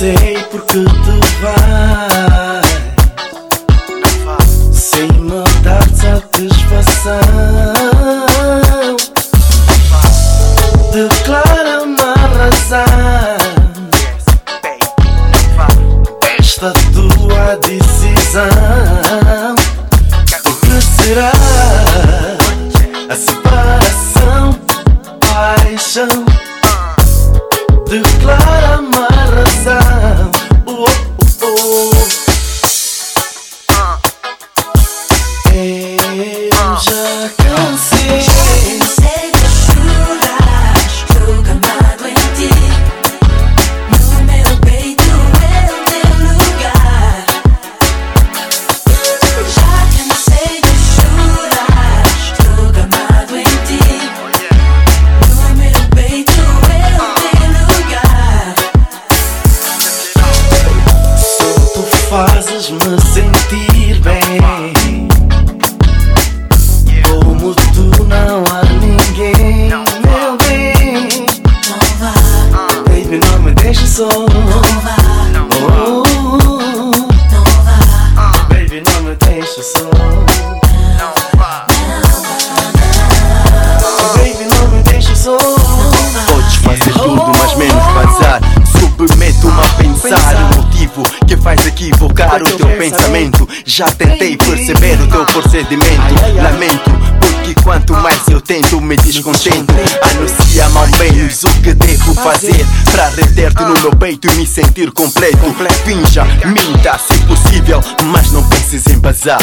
sei porque fazes-me sentir bem. Como tu não há ninguém, meu bem. Não vá, Baby, não me deixe só. não vá, Oh, não vá. baby, não me deixe só. O teu pensamento. Já tentei perceber o teu procedimento. Lamento, porque quanto mais eu tento, me descontento. Anuncia-me ao menos o que devo fazer para reter-te no meu peito e me sentir completo. Finja, minta se possível, mas não penses em bazar.